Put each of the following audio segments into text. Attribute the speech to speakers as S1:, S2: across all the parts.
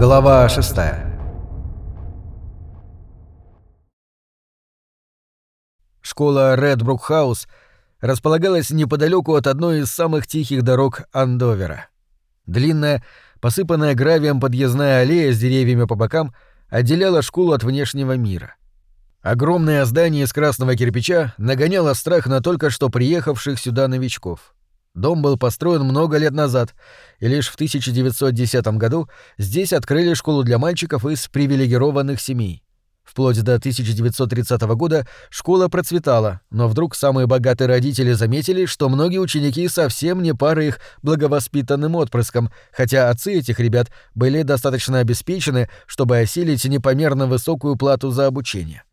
S1: Глава 6 Школа Редбрук Хаус располагалась неподалеку от одной из самых тихих дорог Андовера. Длинная, посыпанная гравием подъездная аллея с деревьями по бокам отделяла школу от внешнего мира. Огромное здание из красного кирпича нагоняло страх на только что приехавших сюда новичков. Дом был построен много лет назад, и лишь в 1910 году здесь открыли школу для мальчиков из привилегированных семей. Вплоть до 1930 года школа процветала, но вдруг самые богатые родители заметили, что многие ученики совсем не пары их благовоспитанным отпрыском, хотя отцы этих ребят были достаточно обеспечены, чтобы осилить непомерно высокую плату за обучение.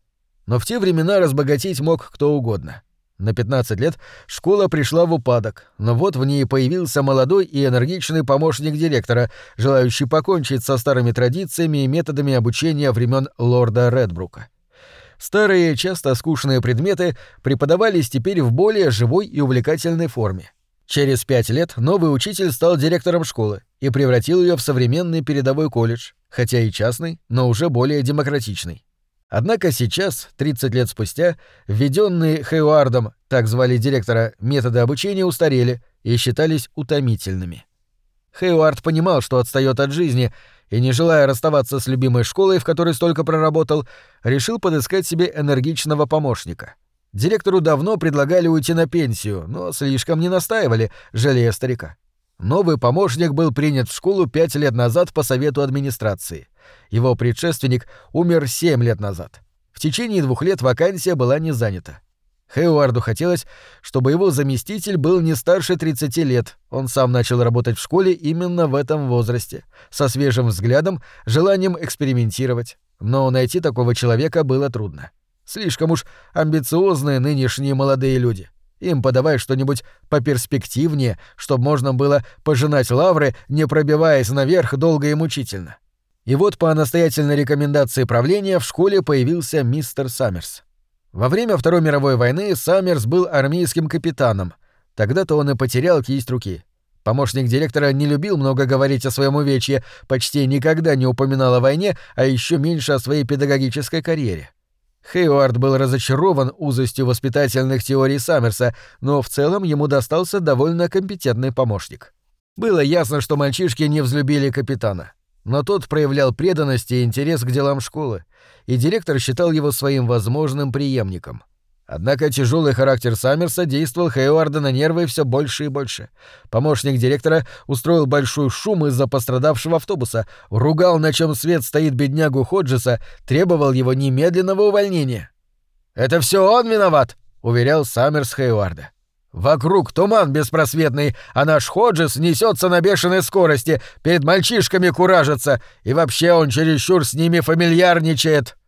S1: Но в те времена разбогатеть мог кто угодно — на 15 лет школа пришла в упадок, но вот в ней появился молодой и энергичный помощник директора, желающий покончить со старыми традициями и методами обучения времен лорда Редбрука. Старые, часто скучные предметы преподавались теперь в более живой и увлекательной форме. Через пять лет новый учитель стал директором школы и превратил ее в современный передовой колледж, хотя и частный, но уже более демократичный. Однако сейчас, 30 лет спустя, введенные Хейуардом, так звали директора, методы обучения устарели и считались утомительными. Хейуард понимал, что отстает от жизни, и, не желая расставаться с любимой школой, в которой столько проработал, решил подыскать себе энергичного помощника. Директору давно предлагали уйти на пенсию, но слишком не настаивали, жалея старика. Новый помощник был принят в школу пять лет назад по совету администрации — его предшественник умер семь лет назад. В течение двух лет вакансия была не занята. Хейуарду хотелось, чтобы его заместитель был не старше 30 лет. Он сам начал работать в школе именно в этом возрасте, со свежим взглядом, желанием экспериментировать. Но найти такого человека было трудно. Слишком уж амбициозные нынешние молодые люди. Им подавай что-нибудь поперспективнее, чтобы можно было пожинать лавры, не пробиваясь наверх долго и мучительно. И вот по настоятельной рекомендации правления в школе появился мистер Саммерс. Во время Второй мировой войны Саммерс был армейским капитаном. Тогда-то он и потерял кисть руки. Помощник директора не любил много говорить о своем увечье, почти никогда не упоминал о войне, а еще меньше о своей педагогической карьере. Хейуард был разочарован узостью воспитательных теорий Саммерса, но в целом ему достался довольно компетентный помощник. Было ясно, что мальчишки не взлюбили капитана но тот проявлял преданность и интерес к делам школы, и директор считал его своим возможным преемником. Однако тяжелый характер Саммерса действовал Хейварда на нервы все больше и больше. Помощник директора устроил большой шум из-за пострадавшего автобуса, ругал, на чем свет стоит беднягу Ходжеса, требовал его немедленного увольнения. «Это все он виноват!» — уверял Саммерс Хейварда. Вокруг туман беспросветный, а наш Ходжес несется на бешеной скорости, перед мальчишками куражится, и вообще он чересчур с ними фамильярничает.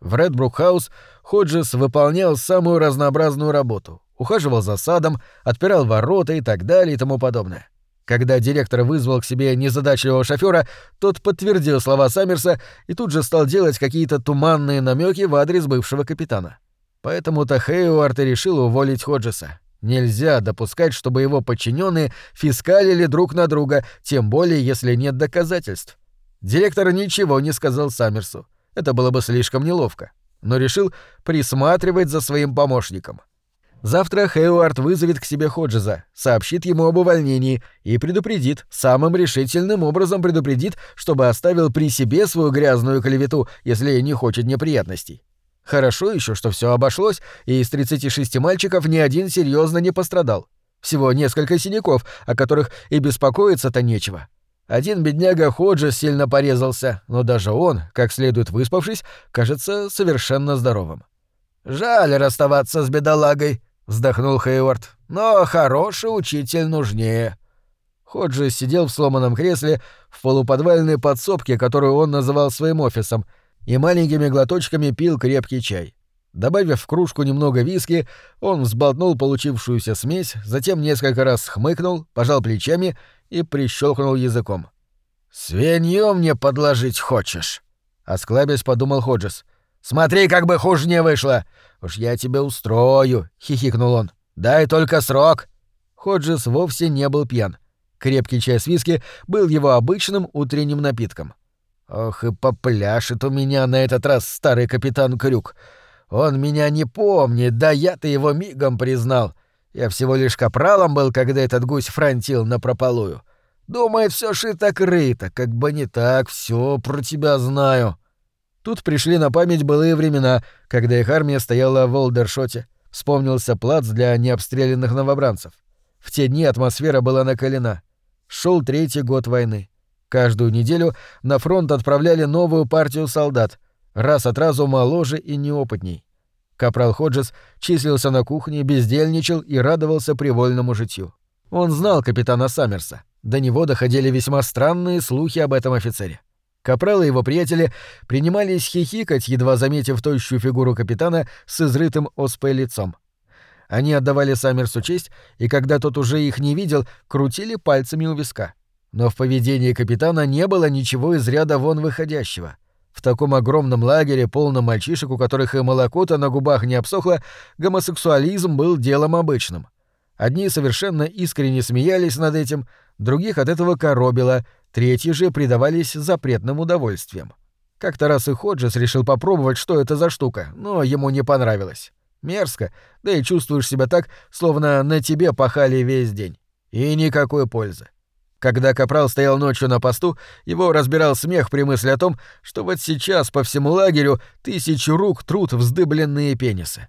S1: В Редбрук-хаус Ходжес выполнял самую разнообразную работу. Ухаживал за садом, отпирал ворота и так далее и тому подобное. Когда директор вызвал к себе незадачливого шофера, тот подтвердил слова Саммерса и тут же стал делать какие-то туманные намеки в адрес бывшего капитана. Поэтому-то Хейуарт и решил уволить Ходжеса. Нельзя допускать, чтобы его подчиненные фискалили друг на друга, тем более если нет доказательств. Директор ничего не сказал Саммерсу. Это было бы слишком неловко. Но решил присматривать за своим помощником. Завтра Хейуард вызовет к себе Ходжеза, сообщит ему об увольнении и предупредит, самым решительным образом предупредит, чтобы оставил при себе свою грязную клевету, если не хочет неприятностей. Хорошо еще, что все обошлось, и из 36 мальчиков ни один серьезно не пострадал. Всего несколько синяков, о которых и беспокоиться-то нечего. Один бедняга Ходжа сильно порезался, но даже он, как следует выспавшись, кажется совершенно здоровым. «Жаль расставаться с бедолагой», — вздохнул Хейвард. «Но хороший учитель нужнее». Ходжи сидел в сломанном кресле в полуподвальной подсобке, которую он называл своим офисом, и маленькими глоточками пил крепкий чай. Добавив в кружку немного виски, он взболтнул получившуюся смесь, затем несколько раз хмыкнул, пожал плечами и прищелкнул языком. «Свинью мне подложить хочешь?» Осклабясь, подумал Ходжес. «Смотри, как бы хуже не вышло! Уж я тебе устрою!» — хихикнул он. «Дай только срок!» Ходжес вовсе не был пьян. Крепкий чай с виски был его обычным утренним напитком. Ох и попляшет у меня на этот раз старый капитан Крюк. Он меня не помнит, да я-то его мигом признал. Я всего лишь капралом был, когда этот гусь фронтил на прополую. Думает, все шито-крыто, как бы не так, все про тебя знаю. Тут пришли на память былые времена, когда их армия стояла в Олдершоте. Вспомнился плац для необстрелянных новобранцев. В те дни атмосфера была накалена. Шел третий год войны. Каждую неделю на фронт отправляли новую партию солдат, раз от разу моложе и неопытней. Капрал Ходжес числился на кухне, бездельничал и радовался привольному житью. Он знал капитана Саммерса. До него доходили весьма странные слухи об этом офицере. Капрал и его приятели принимались хихикать, едва заметив тощую фигуру капитана с изрытым оспой лицом. Они отдавали Саммерсу честь, и когда тот уже их не видел, крутили пальцами у виска. Но в поведении капитана не было ничего из ряда вон выходящего. В таком огромном лагере, полном мальчишек, у которых и молоко-то на губах не обсохло, гомосексуализм был делом обычным. Одни совершенно искренне смеялись над этим, других от этого коробило, третьи же предавались запретным удовольствиям. Как-то раз и Ходжес решил попробовать, что это за штука, но ему не понравилось. Мерзко, да и чувствуешь себя так, словно на тебе пахали весь день. И никакой пользы. Когда Капрал стоял ночью на посту, его разбирал смех при мысли о том, что вот сейчас по всему лагерю тысячу рук трут вздыбленные пенисы.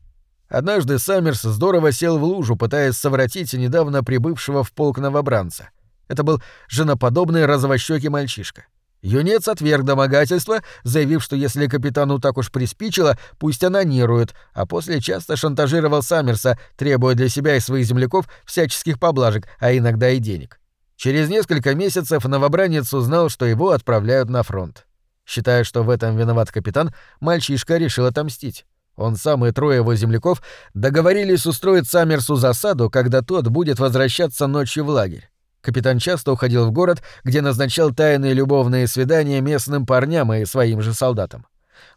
S1: Однажды Саммерс здорово сел в лужу, пытаясь совратить недавно прибывшего в полк новобранца. Это был женоподобный розовощёкий мальчишка. Юнец отверг домогательство, заявив, что если капитану так уж приспичило, пусть анонирует, а после часто шантажировал Саммерса, требуя для себя и своих земляков всяческих поблажек, а иногда и денег. Через несколько месяцев новобранец узнал, что его отправляют на фронт. Считая, что в этом виноват капитан, мальчишка решил отомстить. Он сам и трое его земляков договорились устроить Саммерсу засаду, когда тот будет возвращаться ночью в лагерь. Капитан часто уходил в город, где назначал тайные любовные свидания местным парням и своим же солдатам.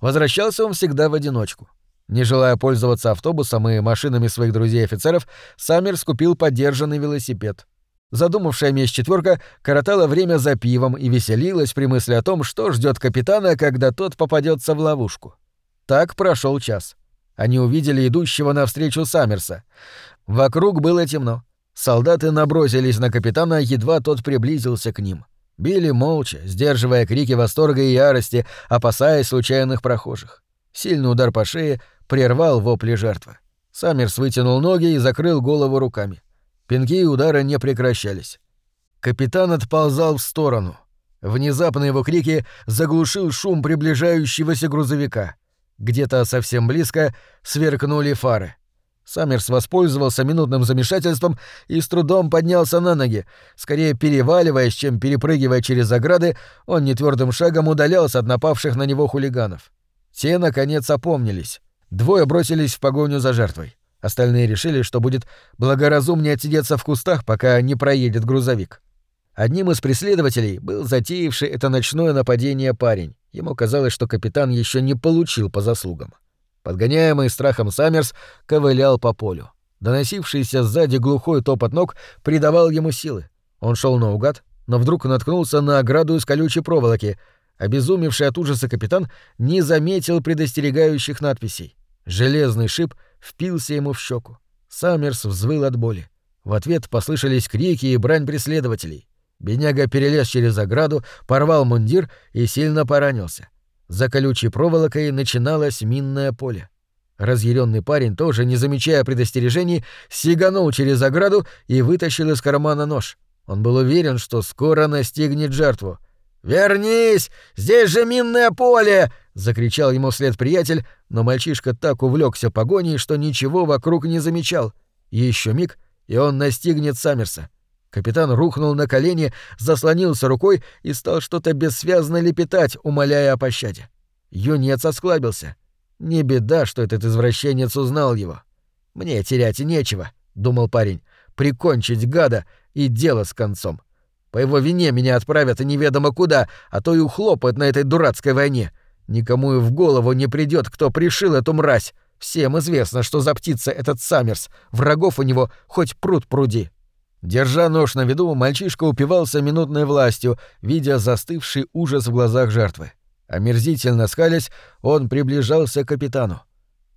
S1: Возвращался он всегда в одиночку. Не желая пользоваться автобусом и машинами своих друзей-офицеров, Саммерс купил подержанный велосипед. Задумавшая месть четверка коротала время за пивом и веселилась при мысли о том, что ждет капитана, когда тот попадется в ловушку. Так прошел час. Они увидели идущего навстречу Саммерса. Вокруг было темно. Солдаты набросились на капитана, едва тот приблизился к ним. Били молча, сдерживая крики восторга и ярости, опасаясь случайных прохожих. Сильный удар по шее прервал вопли жертвы. Саммерс вытянул ноги и закрыл голову руками. Пинки и удары не прекращались. Капитан отползал в сторону. Внезапно его крики заглушил шум приближающегося грузовика. Где-то совсем близко сверкнули фары. Саммерс воспользовался минутным замешательством и с трудом поднялся на ноги. Скорее переваливаясь, чем перепрыгивая через ограды, он нетвёрдым шагом удалялся от напавших на него хулиганов. Те, наконец, опомнились. Двое бросились в погоню за жертвой. Остальные решили, что будет благоразумнее отсидеться в кустах, пока не проедет грузовик. Одним из преследователей был затеявший это ночное нападение парень. Ему казалось, что капитан еще не получил по заслугам. Подгоняемый страхом Саммерс ковылял по полю. Доносившийся сзади глухой топот ног придавал ему силы. Он шел наугад, но вдруг наткнулся на ограду из колючей проволоки. Обезумевший от ужаса капитан не заметил предостерегающих надписей. Железный шип впился ему в щеку. Саммерс взвыл от боли. В ответ послышались крики и брань преследователей. Бедняга перелез через ограду, порвал мундир и сильно поранился. За колючей проволокой начиналось минное поле. Разъяренный парень, тоже не замечая предостережений, сиганул через ограду и вытащил из кармана нож. Он был уверен, что скоро настигнет жертву. «Вернись! Здесь же минное поле!» — закричал ему вслед приятель, но мальчишка так увлекся погоней, что ничего вокруг не замечал. Еще миг, и он настигнет Саммерса. Капитан рухнул на колени, заслонился рукой и стал что-то бессвязно лепетать, умоляя о пощаде. Юнец осклабился. Не беда, что этот извращенец узнал его. «Мне терять нечего», — думал парень, — «прикончить гада и дело с концом. По его вине меня отправят неведомо куда, а то и ухлопают на этой дурацкой войне. Никому и в голову не придет, кто пришил эту мразь. Всем известно, что за птица этот Саммерс, врагов у него хоть пруд пруди». Держа нож на виду, мальчишка упивался минутной властью, видя застывший ужас в глазах жертвы. Омерзительно скалясь, он приближался к капитану.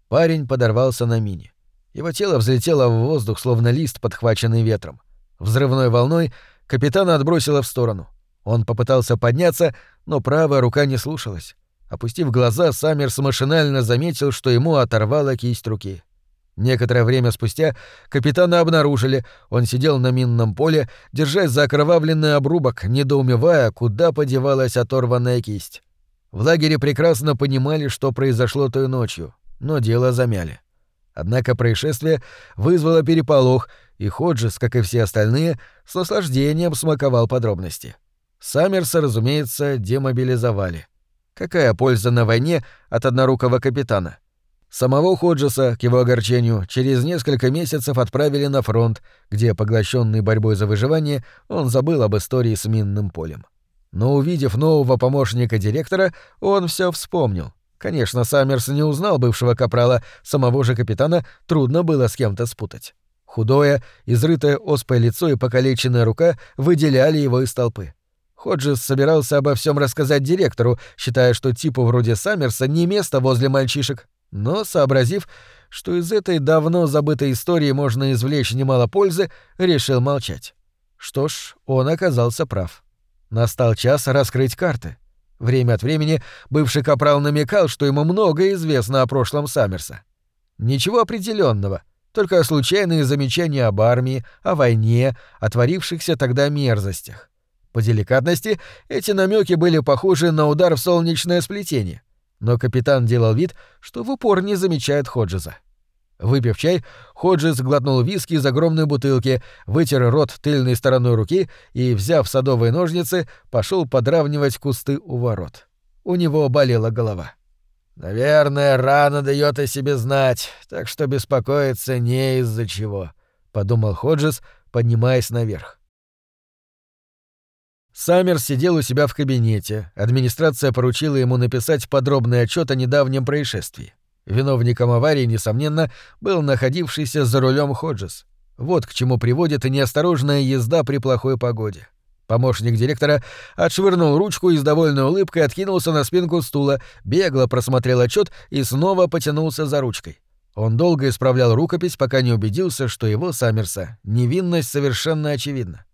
S1: Парень подорвался на мине. Его тело взлетело в воздух, словно лист, подхваченный ветром. Взрывной волной капитана отбросило в сторону. Он попытался подняться, но правая рука не слушалась. Опустив глаза, Саммерс машинально заметил, что ему оторвало кисть руки. Некоторое время спустя капитана обнаружили, он сидел на минном поле, держась за окровавленный обрубок, недоумевая, куда подевалась оторванная кисть. В лагере прекрасно понимали, что произошло той ночью, но дело замяли. Однако происшествие вызвало переполох, и Ходжес, как и все остальные, с наслаждением смаковал подробности. Саммерса, разумеется, демобилизовали. Какая польза на войне от однорукого капитана? Самого Ходжеса, к его огорчению, через несколько месяцев отправили на фронт, где, поглощенный борьбой за выживание, он забыл об истории с минным полем. Но увидев нового помощника директора, он все вспомнил. Конечно, Саммерс не узнал бывшего капрала, самого же капитана трудно было с кем-то спутать. Худое, изрытое оспой лицо и покалеченная рука выделяли его из толпы. Ходжес собирался обо всем рассказать директору, считая, что типу вроде Саммерса не место возле мальчишек, но, сообразив, что из этой давно забытой истории можно извлечь немало пользы, решил молчать. Что ж, он оказался прав. Настал час раскрыть карты. Время от времени бывший капрал намекал, что ему многое известно о прошлом Саммерса. Ничего определенного, только случайные замечания об армии, о войне, о творившихся тогда мерзостях. По деликатности эти намеки были похожи на удар в солнечное сплетение — но капитан делал вид, что в упор не замечает Ходжеса. Выпив чай, Ходжес глотнул виски из огромной бутылки, вытер рот тыльной стороной руки и, взяв садовые ножницы, пошел подравнивать кусты у ворот. У него болела голова. «Наверное, рана дает о себе знать, так что беспокоиться не из-за чего», — подумал Ходжес, поднимаясь наверх. Саммер сидел у себя в кабинете. Администрация поручила ему написать подробный отчет о недавнем происшествии. Виновником аварии, несомненно, был находившийся за рулем Ходжес. Вот к чему приводит неосторожная езда при плохой погоде. Помощник директора отшвырнул ручку и с довольной улыбкой откинулся на спинку стула, бегло просмотрел отчет и снова потянулся за ручкой. Он долго исправлял рукопись, пока не убедился, что его Саммерса невинность совершенно очевидна.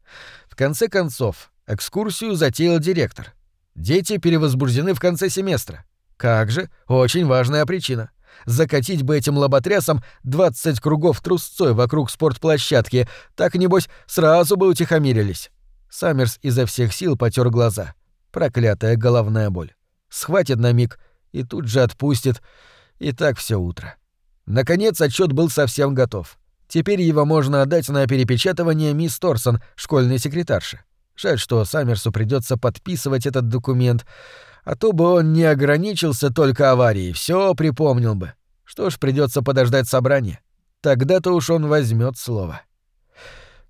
S1: В конце концов, Экскурсию затеял директор. Дети перевозбуждены в конце семестра. Как же, очень важная причина. Закатить бы этим лоботрясам 20 кругов трусцой вокруг спортплощадки, так, небось, сразу бы утихомирились. Саммерс изо всех сил потер глаза. Проклятая головная боль. Схватит на миг и тут же отпустит. И так все утро. Наконец отчет был совсем готов. Теперь его можно отдать на перепечатывание мисс Торсон, школьной секретарши. Жаль, что Саммерсу придется подписывать этот документ, а то бы он не ограничился только аварией, все припомнил бы. Что ж, придется подождать собрания. Тогда-то уж он возьмет слово.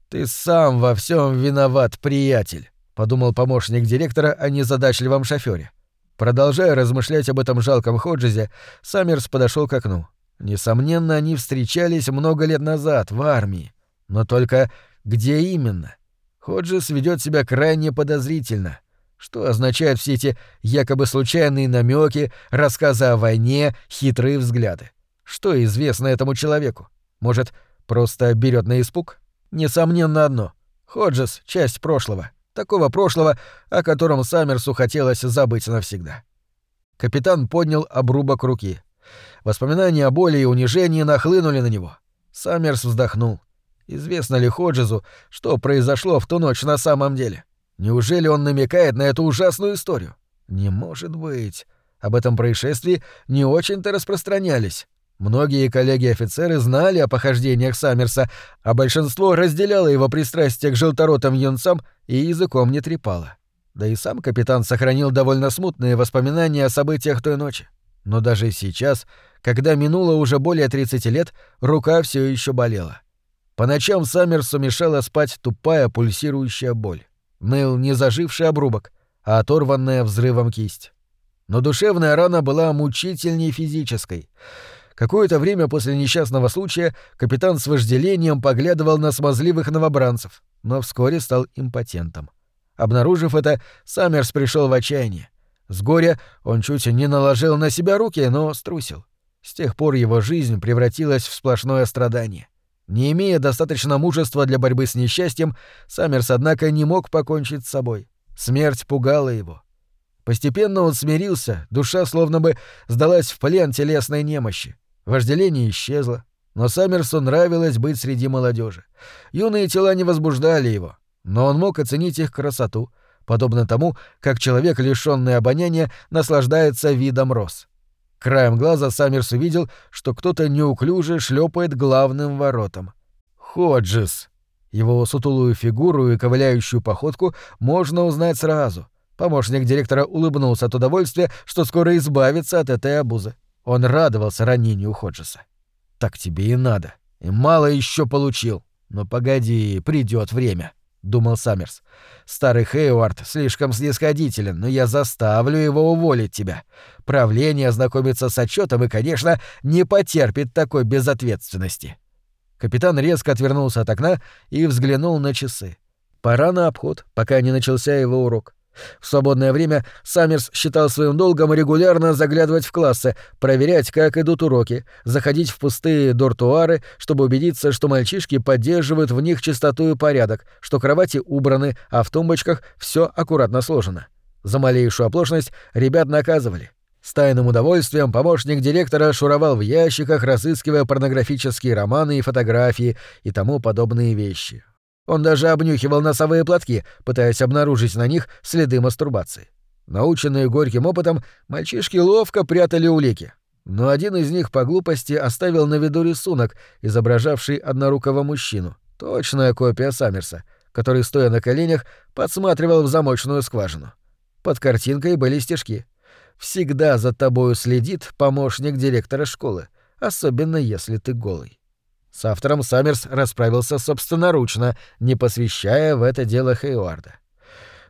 S1: Ты сам во всем виноват, приятель, подумал помощник директора о незадачливом шофёре. Продолжая размышлять об этом жалком Ходжезе, Саммерс подошел к окну. Несомненно, они встречались много лет назад в армии. Но только где именно? Ходжес ведет себя крайне подозрительно. Что означают все эти якобы случайные намеки, рассказы о войне, хитрые взгляды? Что известно этому человеку? Может, просто берет на испуг? Несомненно одно. Ходжес — часть прошлого. Такого прошлого, о котором Саммерсу хотелось забыть навсегда. Капитан поднял обрубок руки. Воспоминания о боли и унижении нахлынули на него. Саммерс вздохнул. Известно ли Ходжезу, что произошло в ту ночь на самом деле? Неужели он намекает на эту ужасную историю? Не может быть. Об этом происшествии не очень-то распространялись. Многие коллеги-офицеры знали о похождениях Саммерса, а большинство разделяло его пристрастие к желторотым юнцам и языком не трепало. Да и сам капитан сохранил довольно смутные воспоминания о событиях той ночи. Но даже сейчас, когда минуло уже более 30 лет, рука все еще болела. По ночам Саммерсу мешала спать тупая пульсирующая боль. Ныл не заживший обрубок, а оторванная взрывом кисть. Но душевная рана была мучительней физической. Какое-то время после несчастного случая капитан с вожделением поглядывал на смазливых новобранцев. но вскоре стал импотентом. Обнаружив это, Саммерс пришел в отчаяние. С горя он чуть не наложил на себя руки, но струсил. С тех пор его жизнь превратилась в сплошное страдание. Не имея достаточно мужества для борьбы с несчастьем, Саммерс, однако, не мог покончить с собой. Смерть пугала его. Постепенно он смирился, душа словно бы сдалась в плен телесной немощи. Вожделение исчезло, но Саммерсу нравилось быть среди молодежи. Юные тела не возбуждали его, но он мог оценить их красоту, подобно тому, как человек, лишённый обоняния, наслаждается видом роз. Краем глаза Саммерс увидел, что кто-то неуклюже шлепает главным воротом. Ходжес. Его сутулую фигуру и ковыляющую походку можно узнать сразу. Помощник директора улыбнулся от удовольствия, что скоро избавится от этой обузы. Он радовался ранению Ходжеса. «Так тебе и надо. И мало еще получил. Но погоди, придет время», — думал Саммерс. «Старый Хейвард слишком снисходителен, но я заставлю его уволить тебя. Правление ознакомится с отчетом и, конечно, не потерпит такой безответственности». Капитан резко отвернулся от окна и взглянул на часы. Пора на обход, пока не начался его урок. В свободное время Саммерс считал своим долгом регулярно заглядывать в классы, проверять, как идут уроки, заходить в пустые дортуары, чтобы убедиться, что мальчишки поддерживают в них чистоту и порядок, что кровати убраны, а в тумбочках все аккуратно сложено. За малейшую оплошность ребят наказывали. С тайным удовольствием помощник директора шуровал в ящиках, разыскивая порнографические романы и фотографии и тому подобные вещи. Он даже обнюхивал носовые платки, пытаясь обнаружить на них следы мастурбации. Наученные горьким опытом, мальчишки ловко прятали улики. Но один из них по глупости оставил на виду рисунок, изображавший однорукого мужчину. Точная копия Саммерса, который, стоя на коленях, подсматривал в замочную скважину. Под картинкой были стежки. «Всегда за тобою следит помощник директора школы, особенно если ты голый». С автором Саммерс расправился собственноручно, не посвящая в это дело Хейварда.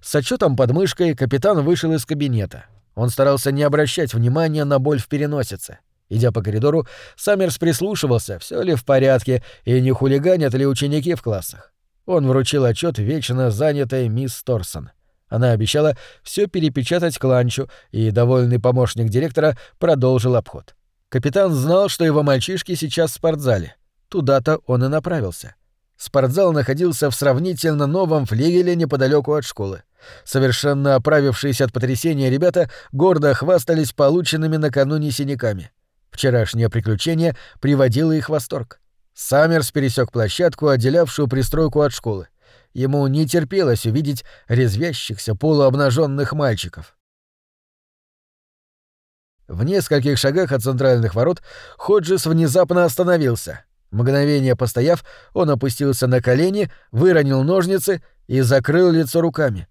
S1: С отчетом под мышкой капитан вышел из кабинета. Он старался не обращать внимания на боль в переносице. Идя по коридору, Саммерс прислушивался, все ли в порядке и не хулиганят ли ученики в классах. Он вручил отчет вечно занятой мисс Торсон. Она обещала все перепечатать к ланчу, и довольный помощник директора продолжил обход. Капитан знал, что его мальчишки сейчас в спортзале. Туда-то он и направился. Спортзал находился в сравнительно новом флигеле неподалеку от школы. Совершенно оправившиеся от потрясения ребята гордо хвастались полученными накануне синяками. Вчерашнее приключение приводило их в восторг. Саммерс пересек площадку, отделявшую пристройку от школы. Ему не терпелось увидеть резвящихся полуобнаженных мальчиков. В нескольких шагах от центральных ворот Ходжес внезапно остановился — Мгновение постояв, он опустился на колени, выронил ножницы и закрыл лицо руками.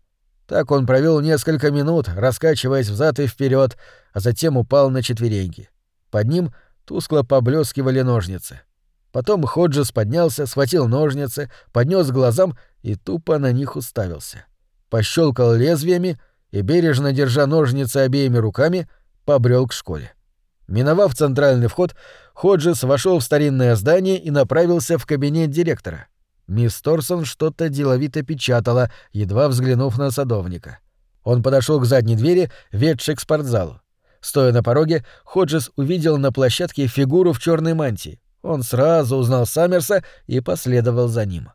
S1: Так он провел несколько минут, раскачиваясь взад и вперед, а затем упал на четвереньки. Под ним тускло поблескивали ножницы. Потом Ходжес поднялся, схватил ножницы, поднес глазам и тупо на них уставился. Пощелкал лезвиями и, бережно держа ножницы обеими руками, побрел к школе. Миновав центральный вход, Ходжес вошел в старинное здание и направился в кабинет директора. Мисс Торсон что-то деловито печатала, едва взглянув на садовника. Он подошел к задней двери, ведшей к спортзалу. Стоя на пороге, Ходжес увидел на площадке фигуру в черной мантии. Он сразу узнал Саммерса и последовал за ним.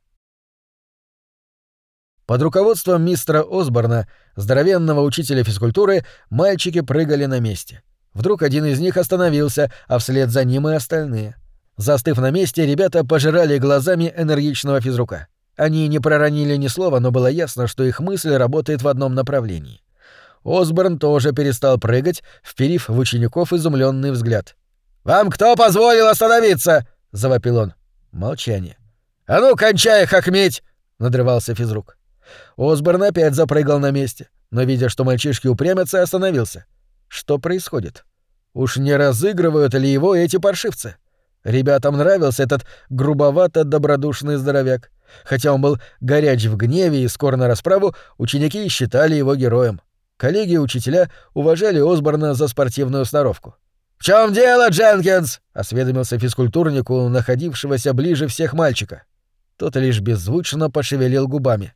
S1: Под руководством мистера Осборна, здоровенного учителя физкультуры, мальчики прыгали на месте — Вдруг один из них остановился, а вслед за ним и остальные. Застыв на месте, ребята пожирали глазами энергичного физрука. Они не проронили ни слова, но было ясно, что их мысль работает в одном направлении. Осборн тоже перестал прыгать, вперив в учеников изумленный взгляд. «Вам кто позволил остановиться?» — завопил он. Молчание. «А ну, кончай хохметь!» — надрывался физрук. Осборн опять запрыгал на месте, но, видя, что мальчишки упрямятся, остановился. Что происходит? Уж не разыгрывают ли его эти паршивцы? Ребятам нравился этот грубовато-добродушный здоровяк. Хотя он был горяч в гневе и скор на расправу, ученики считали его героем. Коллеги и учителя уважали Осборна за спортивную сноровку. «В чем дело, Дженкинс?» — осведомился физкультурнику, находившегося ближе всех мальчика. Тот лишь беззвучно пошевелил губами.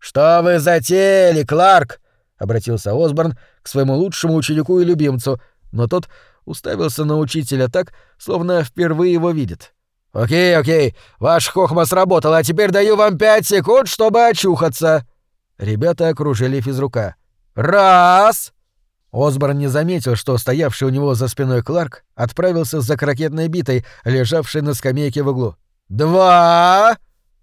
S1: «Что вы затеяли, Кларк?» — обратился Осборн к своему лучшему ученику и любимцу, но тот уставился на учителя так, словно впервые его видит. «Окей, окей, ваш хохма сработал, а теперь даю вам пять секунд, чтобы очухаться!» Ребята окружили физрука. «Раз!» Осборн не заметил, что стоявший у него за спиной Кларк отправился за крокетной битой, лежавшей на скамейке в углу. «Два!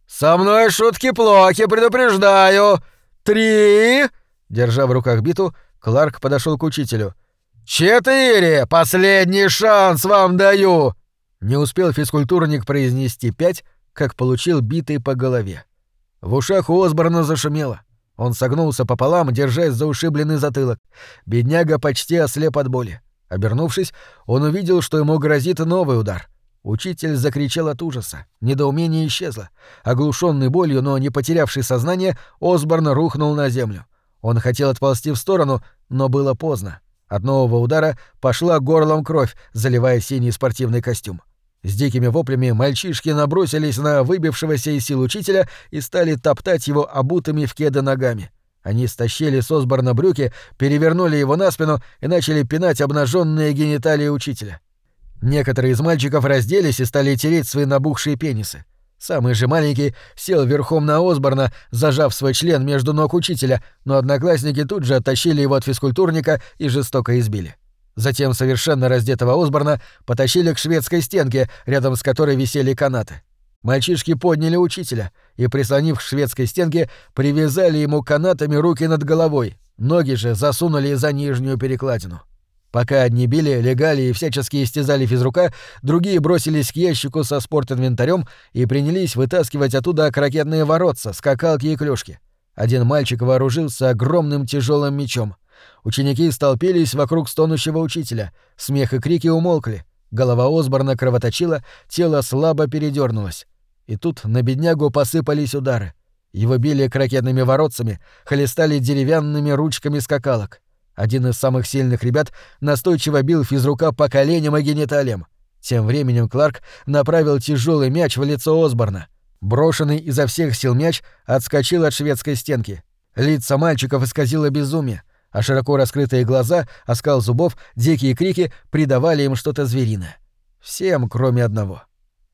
S1: Со мной шутки плохи, предупреждаю! Три!» Держа в руках биту, Кларк подошел к учителю. «Четыре! Последний шанс вам даю!» Не успел физкультурник произнести пять, как получил битой по голове. В ушах у Осборна зашумело. Он согнулся пополам, держась за ушибленный затылок. Бедняга почти ослеп от боли. Обернувшись, он увидел, что ему грозит новый удар. Учитель закричал от ужаса. Недоумение исчезло. Оглушенный болью, но не потерявший сознание, Осборн рухнул на землю. Он хотел отползти в сторону, но было поздно. От нового удара пошла горлом кровь, заливая синий спортивный костюм. С дикими воплями мальчишки набросились на выбившегося из сил учителя и стали топтать его обутыми в кеды ногами. Они стащили с Осборна брюки, перевернули его на спину и начали пинать обнаженные гениталии учителя. Некоторые из мальчиков разделись и стали тереть свои набухшие пенисы. Самый же маленький сел верхом на Осборна, зажав свой член между ног учителя, но одноклассники тут же оттащили его от физкультурника и жестоко избили. Затем совершенно раздетого Осборна потащили к шведской стенке, рядом с которой висели канаты. Мальчишки подняли учителя и, прислонив к шведской стенке, привязали ему канатами руки над головой, ноги же засунули за нижнюю перекладину. Пока одни били, легали и всячески истязали физрука, другие бросились к ящику со спортинвентарем и принялись вытаскивать оттуда крокетные воротца, скакалки и клюшки. Один мальчик вооружился огромным тяжелым мечом. Ученики столпились вокруг стонущего учителя. Смех и крики умолкли. Голова Осборна кровоточила, тело слабо передернулось. И тут на беднягу посыпались удары. Его били крокетными воротцами, холестали деревянными ручками скакалок. Один из самых сильных ребят настойчиво бил физрука по коленям и гениталиям. Тем временем Кларк направил тяжелый мяч в лицо Осборна. Брошенный изо всех сил мяч отскочил от шведской стенки. Лица мальчиков исказило безумие а широко раскрытые глаза, оскал зубов, дикие крики придавали им что-то звериное. Всем, кроме одного.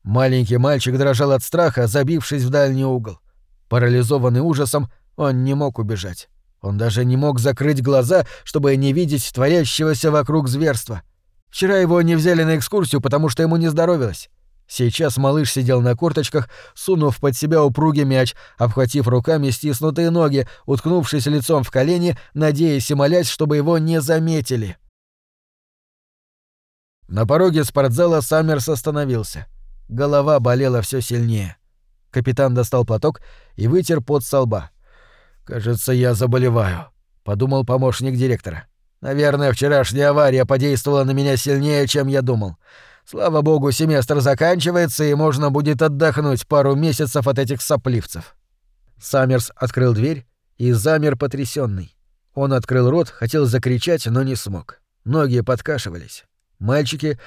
S1: Маленький мальчик дрожал от страха, забившись в дальний угол. Парализованный ужасом, он не мог убежать. Он даже не мог закрыть глаза, чтобы не видеть творящегося вокруг зверства. Вчера его не взяли на экскурсию, потому что ему не здоровилось. Сейчас малыш сидел на корточках, сунув под себя упругий мяч, обхватив руками стиснутые ноги, уткнувшись лицом в колени, надеясь и молясь, чтобы его не заметили. На пороге спортзала Саммерс остановился. Голова болела все сильнее. Капитан достал платок и вытер пот со лба. «Кажется, я заболеваю», — подумал помощник директора. «Наверное, вчерашняя авария подействовала на меня сильнее, чем я думал. Слава богу, семестр заканчивается, и можно будет отдохнуть пару месяцев от этих сопливцев. Саммерс открыл дверь и замер потрясенный. Он открыл рот, хотел закричать, но не смог. Ноги подкашивались. Мальчики,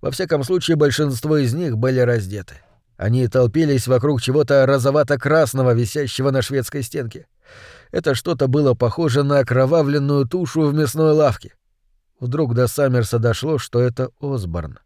S1: во всяком случае, большинство из них были раздеты. Они толпились вокруг чего-то розовато-красного, висящего на шведской стенке. Это что-то было похоже на окровавленную тушу в мясной лавке. Вдруг до Саммерса дошло, что это Осборн.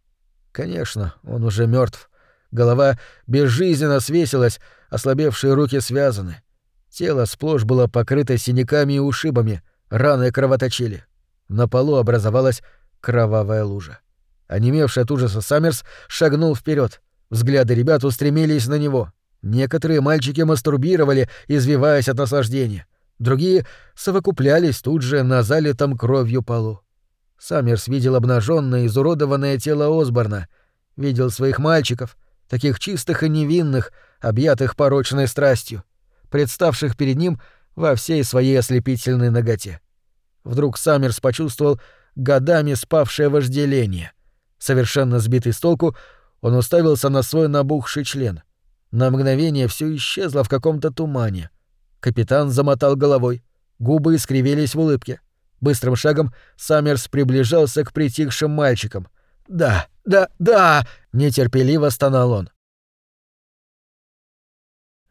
S1: Конечно, он уже мертв. Голова безжизненно свесилась, ослабевшие руки связаны. Тело сплошь было покрыто синяками и ушибами, раны кровоточили. На полу образовалась кровавая лужа. Онемевший от ужаса Саммерс шагнул вперед. Взгляды ребят устремились на него. Некоторые мальчики мастурбировали, извиваясь от наслаждения. Другие совокуплялись тут же на залитом кровью полу. Саммерс видел обнаженное, изуродованное тело Осборна, видел своих мальчиков, таких чистых и невинных, объятых порочной страстью, представших перед ним во всей своей ослепительной ноготе. Вдруг Саммерс почувствовал годами спавшее вожделение. Совершенно сбитый с толку, он уставился на свой набухший член. На мгновение все исчезло в каком-то тумане. Капитан замотал головой, губы искривились в улыбке. — Быстрым шагом Саммерс приближался к притихшим мальчикам. «Да, да, да!» — нетерпеливо стонал он.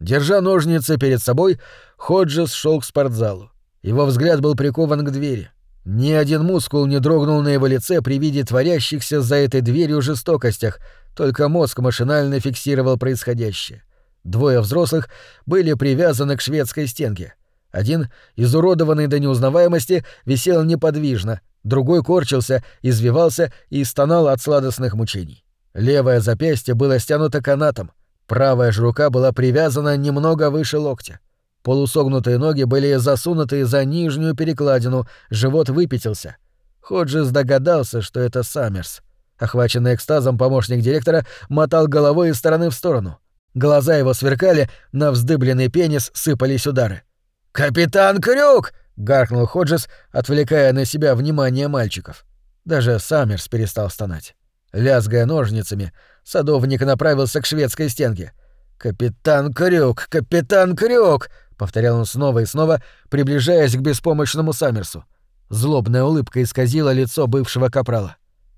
S1: Держа ножницы перед собой, Ходжес шел к спортзалу. Его взгляд был прикован к двери. Ни один мускул не дрогнул на его лице при виде творящихся за этой дверью жестокостях, только мозг машинально фиксировал происходящее. Двое взрослых были привязаны к шведской стенке. Один, изуродованный до неузнаваемости, висел неподвижно, другой корчился, извивался и стонал от сладостных мучений. Левое запястье было стянуто канатом, правая же рука была привязана немного выше локтя. Полусогнутые ноги были засунуты за нижнюю перекладину, живот выпятился. Ходжес догадался, что это Саммерс. Охваченный экстазом помощник директора мотал головой из стороны в сторону. Глаза его сверкали, на вздыбленный пенис сыпались удары. «Капитан Крюк!» — гаркнул Ходжес, отвлекая на себя внимание мальчиков. Даже Саммерс перестал стонать. Лязгая ножницами, садовник направился к шведской стенке. «Капитан Крюк! Капитан Крюк!» — повторял он снова и снова, приближаясь к беспомощному Саммерсу. Злобная улыбка исказила лицо бывшего капрала.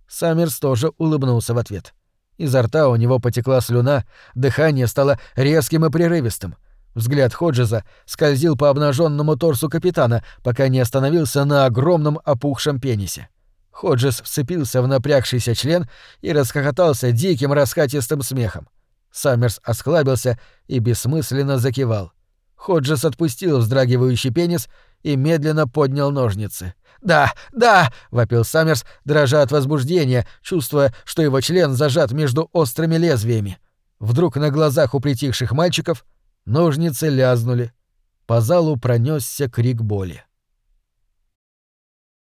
S1: Саммерс тоже улыбнулся в ответ. Изо рта у него потекла слюна, дыхание стало резким и прерывистым. Взгляд Ходжеза скользил по обнаженному торсу капитана, пока не остановился на огромном опухшем пенисе. Ходжес вцепился в напрягшийся член и расхохотался диким раскатистым смехом. Саммерс осклабился и бессмысленно закивал. Ходжес отпустил вздрагивающий пенис и медленно поднял ножницы. «Да, да!» — вопил Саммерс, дрожа от возбуждения, чувствуя, что его член зажат между острыми лезвиями. Вдруг на глазах у притихших мальчиков ножницы лязнули. По залу пронесся крик боли.